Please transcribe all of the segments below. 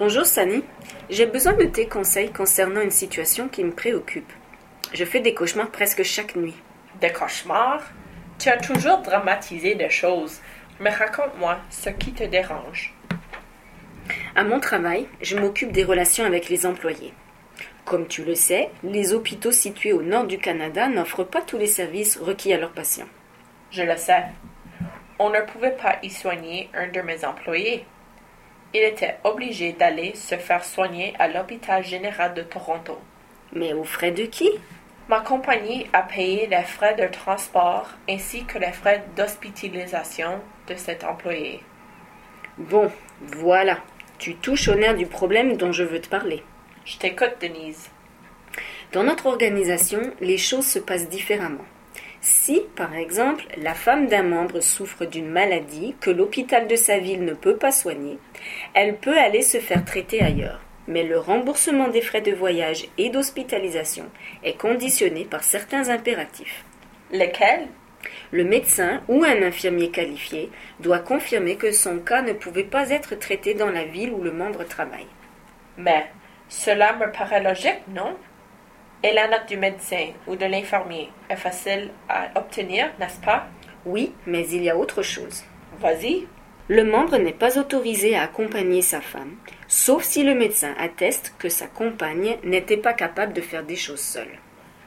Bonjour Sani, j'ai besoin de tes conseils concernant une situation qui me préoccupe. Je fais des cauchemars presque chaque nuit. Des cauchemars? Tu as toujours dramatisé des choses, mais raconte-moi ce qui te dérange. À mon travail, je m'occupe des relations avec les employés. Comme tu le sais, les hôpitaux situés au nord du Canada n'offrent pas tous les services requis à leurs patients. Je le sais. On ne pouvait pas y soigner un de mes employés. Il était obligé d'aller se faire soigner à l'hôpital général de Toronto. Mais aux frais de qui? Ma compagnie a payé les frais de transport ainsi que les frais d'hospitalisation de cet employé. Bon, voilà. Tu touches au nerf du problème dont je veux te parler. Je t'écoute, Denise. Dans notre organisation, les choses se passent différemment. Si, par exemple, la femme d'un membre souffre d'une maladie que l'hôpital de sa ville ne peut pas soigner, elle peut aller se faire traiter ailleurs. Mais le remboursement des frais de voyage et d'hospitalisation est conditionné par certains impératifs. Lesquels? Le médecin ou un infirmier qualifié doit confirmer que son cas ne pouvait pas être traité dans la ville où le membre travaille. Mais cela me paraît logique, non? Et la note du médecin ou de l'infirmier est facile à obtenir, n'est-ce pas? Oui, mais il y a autre chose. Vas-y. Le membre n'est pas autorisé à accompagner sa femme, sauf si le médecin atteste que sa compagne n'était pas capable de faire des choses seule.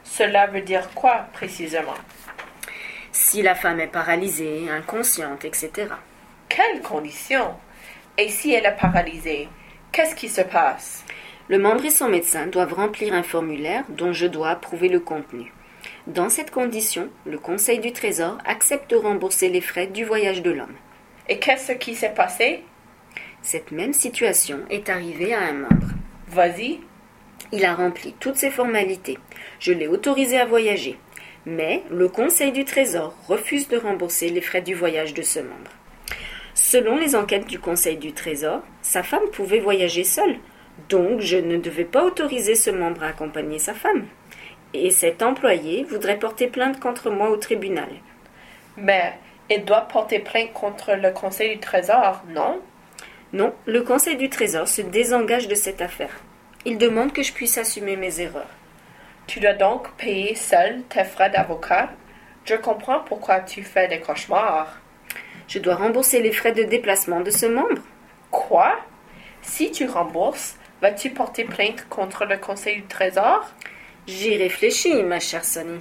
Cela veut dire quoi précisément? Si la femme est paralysée, inconsciente, etc. Quelles conditions Et si elle est paralysée, qu'est-ce qui se passe? Le membre et son médecin doivent remplir un formulaire dont je dois approuver le contenu. Dans cette condition, le Conseil du Trésor accepte de rembourser les frais du voyage de l'homme. Et qu'est-ce qui s'est passé? Cette même situation est arrivée à un membre. Vas-y. Il a rempli toutes ses formalités. Je l'ai autorisé à voyager. Mais le Conseil du Trésor refuse de rembourser les frais du voyage de ce membre. Selon les enquêtes du Conseil du Trésor, sa femme pouvait voyager seule. Donc je ne devais pas autoriser ce membre à accompagner sa femme. Et cet employé voudrait porter plainte contre moi au tribunal. Mais il doit porter plainte contre le Conseil du Trésor, non? Non, le Conseil du Trésor se désengage de cette affaire. Il demande que je puisse assumer mes erreurs. Tu dois donc payer seul tes frais d'avocat Je comprends pourquoi tu fais des cauchemars. Je dois rembourser les frais de déplacement de ce membre. Quoi? Si tu rembourses, vas-tu porter plainte contre le Conseil du Trésor? J'y réfléchis, ma chère Sonny.